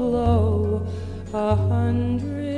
blow a hundred.